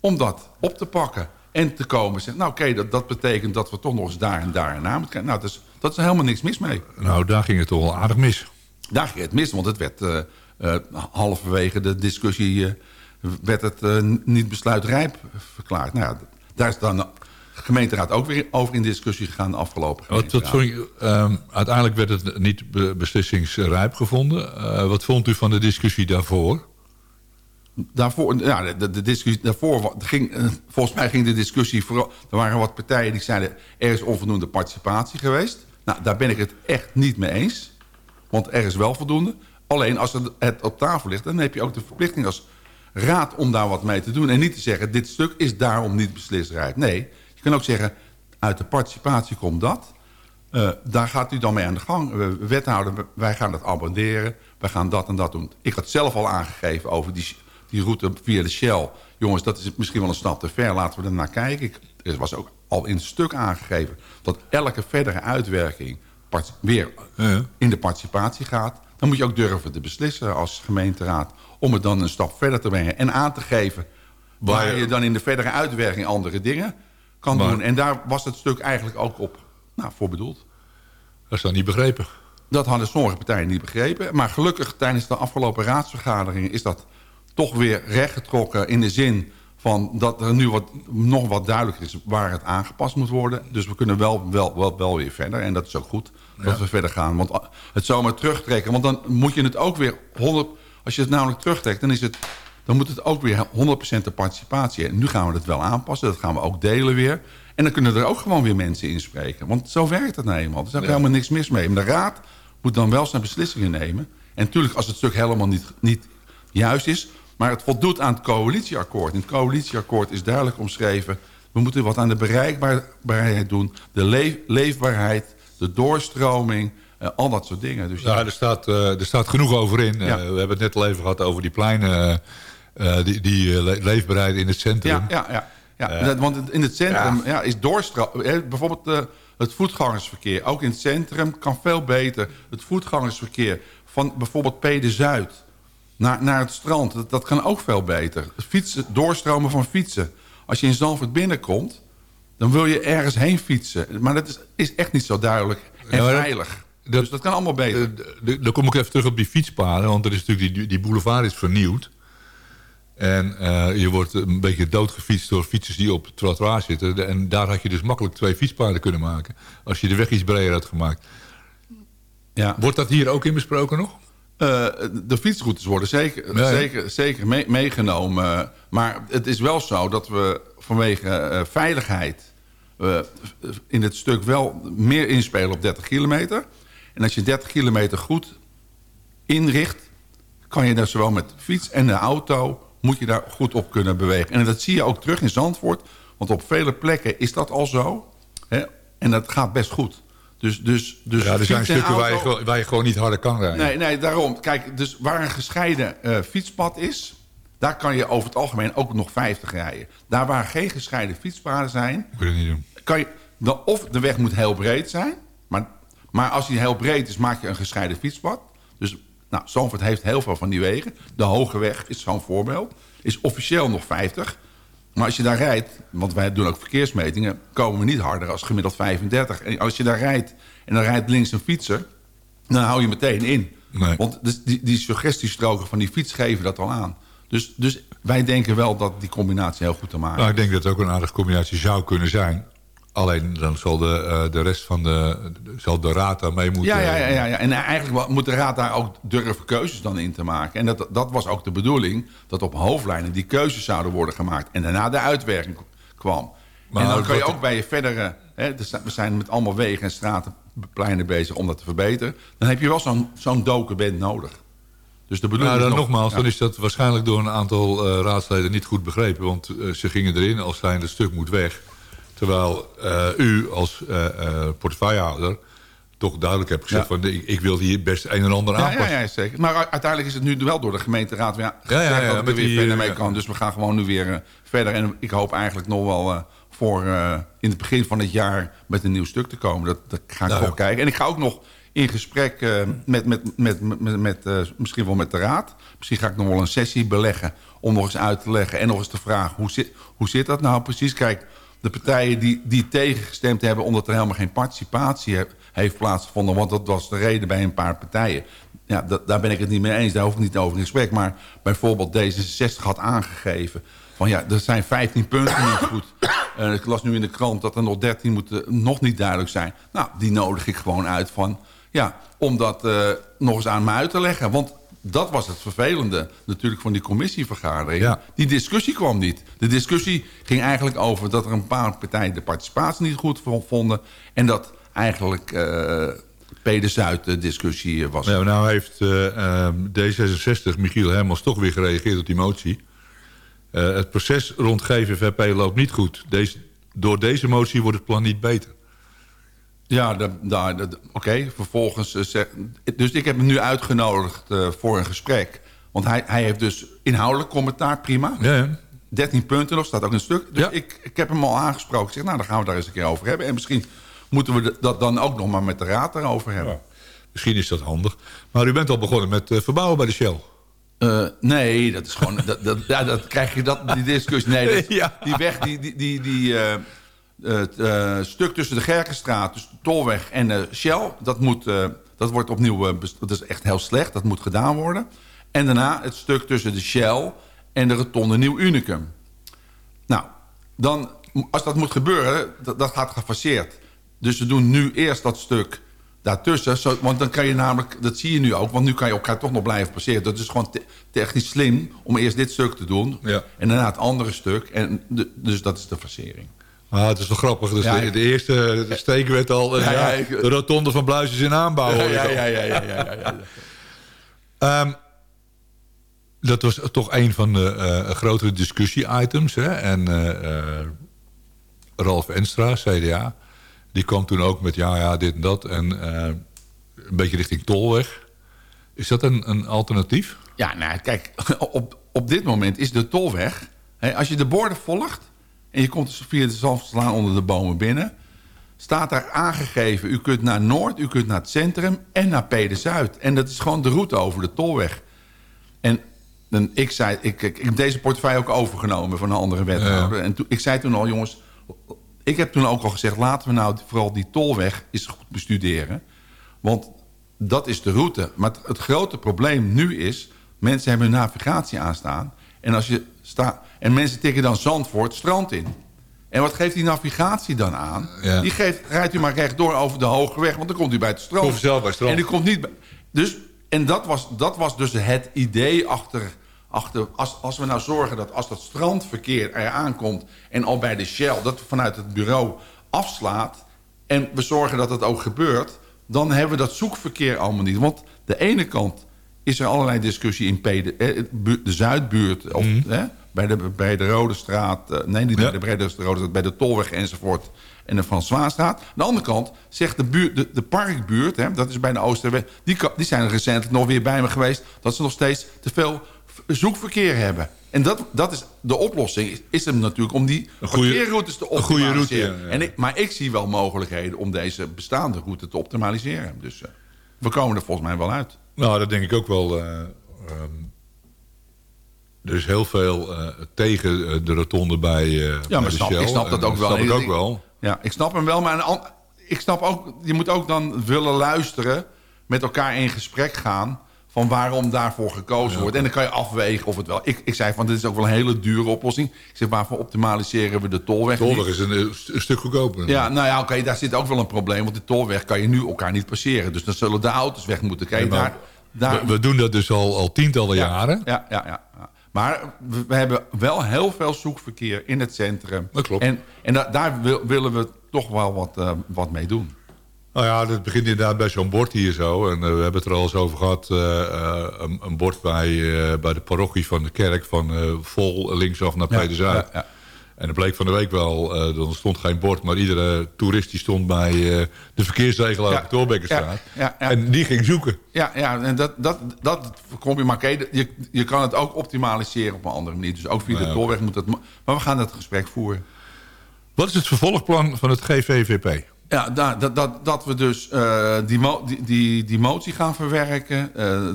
om dat op te pakken. En te komen en zeggen, nou oké, dat, dat betekent dat we toch nog eens daar en daar een naam krijgen. Nou, dat is, dat is helemaal niks mis mee. Nou, daar ging het toch wel aardig mis. Daar ging het mis, want het werd eh, halverwege de discussie... eh, werd het niet besluitrijp verklaard. Nou ja, daar is dan de gemeenteraad ook weer over in discussie gegaan de afgelopen Wat, wat vond je, ehm, uiteindelijk werd het niet be- beslissingsrijp gevonden. Wat vond u van de discussie daarvoor? Daarvoor, ja, de, de discussie daarvoor ging, volgens mij ging de discussie vooral. Er waren wat partijen die zeiden er is onvoldoende participatie geweest. Nou, daar ben ik het echt niet mee eens. Want er is wel voldoende. Alleen als het, op tafel ligt, dan heb je ook de verplichting als raad om daar wat mee te doen. En niet te zeggen, dit stuk is daarom niet beslisrijp. Nee, je kan ook zeggen, uit de participatie komt dat. Eh, daar gaat u dan mee aan de gang. We- wethouder, wij gaan het abonderen. Wij gaan dat en dat doen. Ik had zelf al aangegeven over die, die route via de Shell. Jongens, dat is misschien wel een stap te ver. Laten we er naar kijken. Ik, er was ook al in stuk aangegeven... dat elke verdere uitwerking weer in de participatie gaat. Dan moet je ook durven te beslissen als gemeenteraad... om het dan een stap verder te brengen. En aan te geven waar je dan in de verdere uitwerking andere dingen kan Maar- doen. En daar was het stuk eigenlijk ook op nou, voor bedoeld. Dat is dan niet begrepen. Dat hadden sommige partijen niet begrepen. Maar gelukkig tijdens de afgelopen raadsvergaderingen... is dat toch weer rechtgetrokken in de zin van dat er nu wat, nog wat duidelijker is waar het aangepast moet worden. Dus we kunnen wel, wel, wel, wel weer verder. En dat is ook goed dat we verder gaan. Want het zomaar terugtrekken... want dan moet je het ook weer 100... Als je het namelijk terugtrekt, dan, is het, dan moet het ook weer 100% de participatie. En nu gaan we het wel aanpassen. Dat gaan we ook delen weer. En dan kunnen er ook gewoon weer mensen inspreken. Want zo werkt het nou eenmaal. Er is ook Ja. helemaal niks mis mee. Maar de raad moet dan wel zijn beslissingen nemen. En natuurlijk als het stuk helemaal niet, niet juist is... maar het voldoet aan het coalitieakkoord. In het coalitieakkoord is duidelijk omschreven... we moeten wat aan de bereikbaarheid doen. De leef- leefbaarheid, de doorstroming, eh, al dat soort dingen. Dus Ja, er staat, eh, er staat genoeg over in. Ja. Eh, we hebben het net al even gehad over die pleinen... die, die le- leefbaarheid in het centrum. Ja, ja, ja. ja want in het centrum ja. is doorstroming. Bijvoorbeeld het voetgangersverkeer. Ook in het centrum kan veel beter het voetgangersverkeer... van bijvoorbeeld Pede Zuid naar, naar het strand. Dat, dat kan ook veel beter. Fietsen, doorstromen van fietsen. Als je in Zandvoort binnenkomt... dan wil je ergens heen fietsen. Maar dat is, is echt niet zo duidelijk en Ja, maar dat- veilig. dus dat kan allemaal beter. D- Dan kom ik even terug op die fietspaden. Want er is natuurlijk die, die boulevard is vernieuwd. En eh, je wordt een beetje doodgefietst door fietsers die op het trottoir zitten. En daar had je dus makkelijk twee fietspaden kunnen maken. Als je de weg iets breder had gemaakt. Ja. Wordt dat hier ook in besproken nog? Eh, de fietsroutes worden zeker, zeker, zeker mee- meegenomen. Maar het is wel zo dat we vanwege eh, veiligheid... eh, in het stuk wel meer inspelen op 30 kilometer. En als je 30 kilometer goed inricht... kan je daar zowel met fiets en de auto... moet je daar goed op kunnen bewegen. En dat zie je ook terug in Zandvoort. Want op vele plekken is dat al zo. Hè? En dat gaat best goed. Dus, dus, dus ja, er zijn stukken waar je, gewoon- waar je gewoon niet harder kan rijden. Nee, nee, daarom. Kijk, dus waar een gescheiden eh, fietspad is... daar kan je over het algemeen ook nog 50 rijden. Daar waar geen gescheiden fietspaden zijn... Kun je niet doen. Kan je, dan, of de weg moet heel breed zijn... Maar, maar als die heel breed is, maak je een gescheiden fietspad. Dus nou, Zandvoort heeft heel veel van die wegen. De Hoge Weg is zo'n voorbeeld. Is officieel nog 50... Maar als je daar rijdt, want wij doen ook verkeersmetingen... komen we niet harder als gemiddeld 35. En als je daar rijdt en dan rijdt links een fietser... dan hou je meteen in. Want dus die, die suggestiestroken van die fiets geven dat al aan. Dus, dus wij denken wel dat die combinatie heel goed te maken Nou, ik denk dat het ook een aardige combinatie zou kunnen zijn. Alleen dan zal de, eh, de rest van de, zal de raad daarmee moeten... Ja, ja, ja, ja, ja. En eigenlijk moet de raad daar ook durven keuzes dan in te maken. En dat, dat was ook de bedoeling, dat op hoofdlijnen die keuzes zouden worden gemaakt. En daarna de uitwerking kwam. Maar en dan kan je ook bij je verdere... Hè, we zijn met allemaal wegen en straten, pleinen bezig om dat te verbeteren. Dan heb je wel zo'n zo'n nodig. Dus de bedoeling Nou, dan nog- nogmaals, ja. dan is dat waarschijnlijk door een aantal eh, raadsleden niet goed begrepen. Want eh, ze gingen erin als zijn het stuk moet weg. Terwijl eh, u als eh, portefeuillehouder toch duidelijk hebt gezegd... Ja. van ik, ik wil hier best een en ander Ja, ja, aanpassen. ja, zeker. Maar uiteindelijk is het nu wel door de gemeenteraad weer Ja, ja, gezegd ja, dat ik er weer verder mee kan. Dus we gaan gewoon nu weer verder. En ik hoop eigenlijk nog wel voor in het begin van het jaar met een nieuw stuk te komen. Dat, dat ga ik Nou, ook kijken. En ik ga ook nog in gesprek met, met, met, met, misschien wel met de raad. Misschien ga ik nog wel een sessie beleggen om nog eens uit te leggen. En nog eens te vragen, hoe zit, hoe zit dat nou precies? Kijk, de partijen die, die tegengestemd hebben... omdat er helemaal geen participatie he- heeft plaatsgevonden... want dat was de reden bij een paar partijen. Ja, daar ben ik het niet mee eens. Daar hoef ik niet over in gesprek. Maar bijvoorbeeld D66 had aangegeven... van ja, er zijn 15 punten niet goed. Eh, ik las nu in de krant dat er nog 13 moeten nog niet duidelijk zijn. Nou, die nodig ik gewoon uit van... ja, om dat eh, nog eens aan me uit te leggen. Want dat was het vervelende natuurlijk van die commissievergadering. Die discussie kwam niet. De discussie ging eigenlijk over dat er een paar partijen de participatie niet goed vo- vonden. En dat eigenlijk eh Pede Zuid de discussie was. Ja, nou heeft eh, ehm, D66, Michiel Hermans, toch weer gereageerd op die motie. Eh, het proces rond GVVP loopt niet goed. Deze, door deze motie wordt het plan niet beter. Ja, oké. Vervolgens... eh, zeg- dus ik heb hem nu uitgenodigd eh, voor een gesprek. Want hij, hij heeft dus inhoudelijk commentaar, prima. Ja, ja. 13 punten nog, staat ook een stuk. Dus ik, ik heb hem al aangesproken. Ik zeg, nou, dan gaan we daar eens een keer over hebben. En misschien moeten we dat dan ook nog maar met de raad erover hebben. Misschien is dat handig. Maar u bent al begonnen met eh, verbouwen bij de Shell. Nee, dat is gewoon... dat, dat, ja, dat krijg je dat, die discussie. Nee, dat, die weg, die, die, die, die het eh, stuk tussen de Gerkenstraat, dus de Tolweg en de Shell... dat, moet, eh, dat wordt opnieuw... eh, best- dat is echt heel slecht, dat moet gedaan worden. En daarna het stuk tussen de Shell en de Rotonde Nieuw Unicum. Nou, dan, als dat moet gebeuren, dat, dat gaat gefaseerd. Dus we doen nu eerst dat stuk daartussen. Zo, want dan kan je namelijk, dat zie je nu ook... want nu kan je elkaar toch nog blijven passeren. Dat is gewoon te- technisch slim om eerst dit stuk te doen... en daarna het andere stuk. En de- dus dat is de fasering. Ah, het is wel grappig. Dus Ja, de, eerste de steek werd al... eh, Ja, ja, ja, ik- de rotonde van Bluis is in aanbouw. Ja, ja, ja, ja. Ehm, dat was toch een van de eh, grotere discussie-items. En eh, eh, Ralf Enstra, CDA, die kwam toen ook met ja, ja, dit en dat. En eh, een beetje richting Tolweg. Is dat een, een alternatief? Ja, nou, kijk, op, op dit moment is de tolweg... Hè, als je de borden volgt en je komt dus via de Zandvoortslaan onder de bomen binnen... staat daar aangegeven, u kunt naar Noord, u kunt naar het centrum en naar Pede Zuid. En dat is gewoon de route over de tolweg. En, en ik, zei, ik, ik, ik heb deze portefeuille ook overgenomen van een andere wethouder. En toen, ik zei toen al, jongens, ik heb toen ook al gezegd... laten we nou vooral die tolweg eens goed bestuderen. Want dat is de route. Maar het, het grote probleem nu is... mensen hebben hun navigatie aanstaan... en, als je sta, en mensen tikken dan Zandvoort strand in. En wat geeft die navigatie dan aan? Ja. Die geeft, rijdt u maar rechtdoor over de hoge weg... want dan komt u bij het strand. Komt vanzelf bij het strand. En u komt niet bij... Dus, en dat was, dat was dus het idee achter... achter als, als we nou zorgen dat als dat strandverkeer er aankomt... en al bij de Shell, dat vanuit het bureau afslaat... en we zorgen dat het ook gebeurt... dan hebben we dat zoekverkeer allemaal niet. Want de ene kant is er allerlei discussie in eh, de Zuidbuurt... Of, hè, bij, de, bij de Rode Straat... eh, nee, niet bij de Brede Rode Straat, bij de Tolweg enzovoort... en de Van Zwaanstraat. Aan de andere kant zegt de, buurt, de, de parkbuurt... Hè, dat is bij de Oosterweg... Die, die zijn recentelijk nog weer bij me geweest... dat ze nog steeds te veel zoekverkeer hebben. En dat, dat is de oplossing. Is, hem natuurlijk om die goede- parkeerroutes te een goede optimaliseren. route, ja, ja. En ik, maar ik zie wel mogelijkheden om deze bestaande route te optimaliseren. Dus eh, we komen er volgens mij wel uit. Nou, dat denk ik ook wel. eh, ehm, er is heel veel eh, tegen eh, de rotonde bij, eh Ja, maar de snap, ik snap dat ook wel. snap ik ook wel. Ja, ik snap hem wel. Maar een ik snap ook, je moet ook dan willen luisteren... met elkaar in gesprek gaan... van waarom daarvoor gekozen wordt. En dan kan je afwegen of het wel... Ik, ik zei van, dit is ook wel een hele dure oplossing. Ik zeg, waarvoor optimaliseren we de tolweg Tolweg niet? is een, een st- een stuk goedkoper. Ja, nou ja, oké, daar zit ook wel een probleem. Want de tolweg kan je nu elkaar niet passeren. Dus dan zullen de auto's weg moeten. Kijk, Ja, daar, daar, we, we doen dat dus al, al tientallen Ja, jaren. Ja, ja, ja. Maar we, hebben wel heel veel zoekverkeer in het centrum. Dat klopt. En, en da- daar wil- willen we toch wel wat, eh, wat mee doen. Nou ja, dat begint inderdaad bij zo'n bord hier zo. En eh, we hebben het er al eens over gehad. eh, een, een bord bij, bij de parochie van de kerk... van vol linksaf naar Peder Zuid. ja, ja. En dat bleek van de week wel, eh er stond geen bord... maar iedere toerist die stond bij eh, de verkeersregelaar Ja. op de. Ja. En die ging zoeken. Ja, ja en dat, dat, dat kom je maar je, je kan het ook optimaliseren op een andere manier. Dus ook via de doorweg moet het. Maar we gaan dat gesprek voeren. Wat is het vervolgplan van het GVVP? Ja, da- dat, dat, dat we dus eh, die, mo- die, die, die motie gaan verwerken.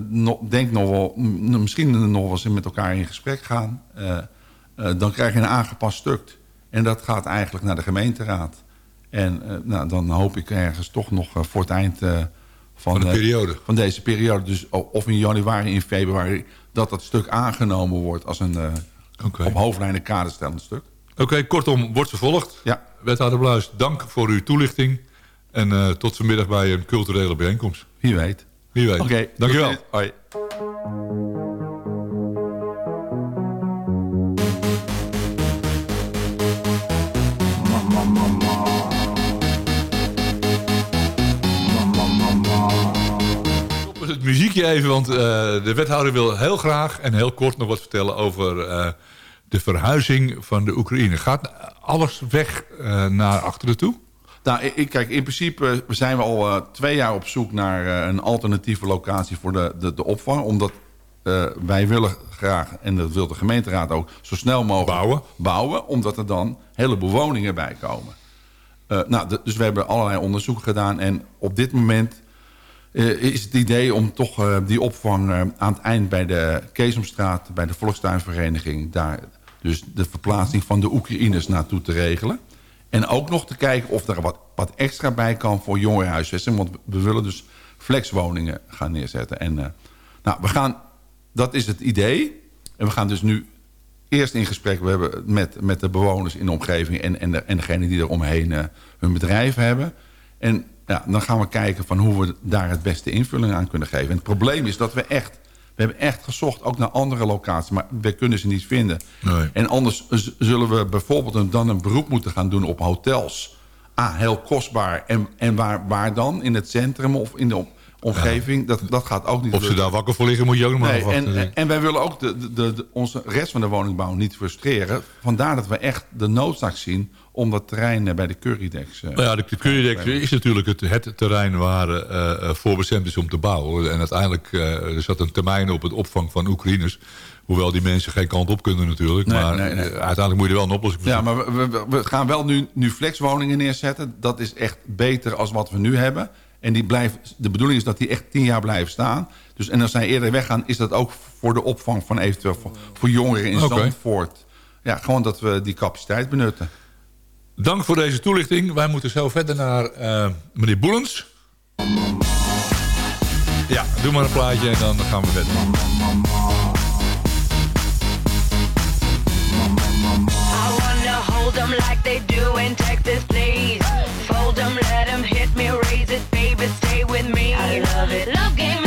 no- denk nog wel, misschien nog wel eens met elkaar in gesprek gaan. Dan krijg je een aangepast stuk. En dat gaat eigenlijk naar de gemeenteraad. En eh, nou, dan hoop ik ergens toch nog eh, voor het eind eh, van, Van de eh, periode. van deze periode. Dus o- of in januari, in februari, dat dat stuk aangenomen wordt als een eh, op hoofdlijnen kaderstellend stuk. Oké, kortom, wordt vervolgd. Ja. Wethouder Bluis, dank voor uw toelichting. En eh, tot vanmiddag bij een culturele bijeenkomst. Wie weet. Wie weet. Oké, Dankjewel. tot ziens. Hoi. Muziekje even, want eh, de wethouder wil heel graag en heel kort nog wat vertellen over eh, de verhuizing van de Oekraïne. Gaat alles weg eh, naar achteren toe? Nou, ik- kijk, in principe zijn we al twee jaar op zoek naar een alternatieve locatie voor de, de, de opvang. Omdat wij willen graag, en dat wil de gemeenteraad ook, zo snel mogelijk Bouwen. bouwen omdat er dan een heleboel woningen bij komen. Nou, de- dus we hebben allerlei onderzoeken gedaan. En op dit moment is het idee om toch eh, die opvang eh, aan het eind bij de Keesomstraat, bij de Volkstuinvereniging, daar dus de verplaatsing van de Oekraïners naartoe te regelen. En ook nog te kijken of er wat, wat extra bij kan voor jongerenhuisvesting. Want we willen dus flexwoningen gaan neerzetten. En eh, nou, we gaan, dat is het idee. En we gaan dus nu eerst in gesprek we hebben met, met de bewoners in de omgeving... en, en, de, en degenen die er omheen eh, hun bedrijf hebben. En ja, dan gaan we kijken van hoe we daar het beste invulling aan kunnen geven. En het probleem is dat we echt... We hebben echt gezocht, ook naar andere locaties, maar we kunnen ze niet vinden. Nee. En anders zullen we bijvoorbeeld een, dan een beroep moeten gaan doen op hotels. Ah, heel kostbaar. En, en waar, waar dan? In het centrum of in de omgeving? Dat, dat gaat ook niet Of ze daar wakker voor liggen, moet je ook nog maar Nee, afwachten. en, en wij willen ook de, de, de, onze rest van de woningbouw niet frustreren. Vandaar dat we echt de noodzaak zien om dat terrein eh, bij de Currydex... eh, Nou ja, de, de Currydex is natuurlijk het, het terrein waar eh, voorbestemd is om te bouwen. En uiteindelijk er zat een termijn op het opvang van Oekraïners. Hoewel die mensen geen kant op kunnen natuurlijk. Nee, maar nee, nee. uiteindelijk moet je er wel een oplossing voor Ja, maar we, we, we gaan wel nu, nu flexwoningen neerzetten. Dat is echt beter als wat we nu hebben. En die blijven, de bedoeling is dat die echt tien jaar blijven staan. Dus, en als zij eerder weggaan, is dat ook voor de opvang van eventueel voor, voor jongeren in Oké. Zandvoort. Ja, gewoon dat we die capaciteit benutten. Dank voor deze toelichting. Wij moeten zo verder naar eh, meneer Boelens. Ja, doe maar een plaatje en dan gaan we verder. I wanna hold them like they do in Texas, please. Fold them, let them hit me, raise it, stay with me. I love it. Love game,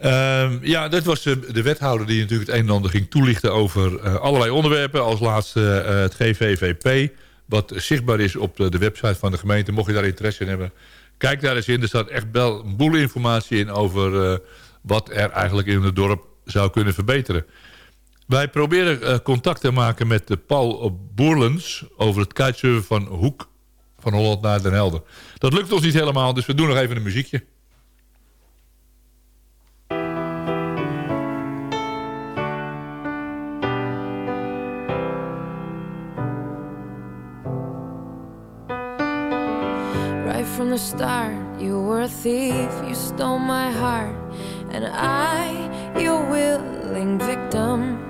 Ehm, ja, dat was de, de wethouder die natuurlijk het een en ander ging toelichten over eh, allerlei onderwerpen. Als laatste eh, het GVVP, wat zichtbaar is op de, de website van de gemeente. Mocht je daar interesse in hebben, kijk daar eens in. Er staat echt wel een boel informatie in over eh, wat er eigenlijk in het dorp zou kunnen verbeteren. Wij proberen contact te maken met Paul Boerlens over het kitesurfen van Hoek van Holland naar Den Helder. Dat lukt ons niet helemaal, dus we doen nog even een muziekje. Right from the start, you were a thief, you stole my heart, and I, your willing victim.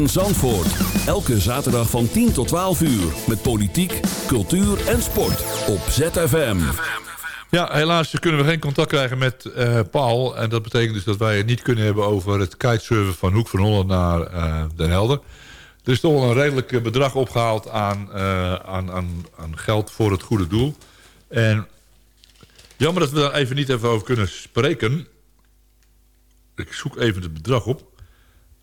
Goedemorgen Zandvoort. Elke zaterdag van 10 tot 12 uur. Met politiek, cultuur en sport. Op ZFM. Ja, helaas kunnen we geen contact krijgen met eh, Paul. En dat betekent dus dat wij het niet kunnen hebben over het kitesurfen van Hoek van Holland naar eh, Den Helder. Er is toch wel een redelijk eh, bedrag opgehaald aan, aan, aan, aan geld voor het goede doel. En jammer dat we daar even niet even over kunnen spreken. Ik zoek even het bedrag op.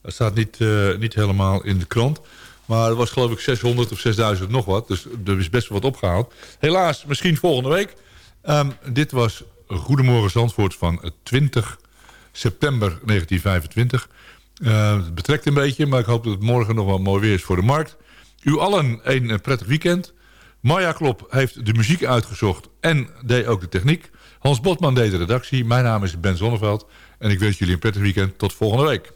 Het staat niet, eh, niet helemaal in de krant. Maar het was geloof ik 600 of 6000 nog wat. Dus er is best wel wat opgehaald. Helaas, misschien volgende week. Ehm, dit was Goedemorgen Zandvoort van 20 september 1925. Eh, het betrekt een beetje, maar ik hoop dat het morgen nog wel mooi weer is voor de markt. U allen een eh, prettig weekend. Maya Klop heeft de muziek uitgezocht en deed ook de techniek. Hans Botman deed de redactie. Mijn naam is Ben Zonneveld. En ik wens jullie een prettig weekend. Tot volgende week.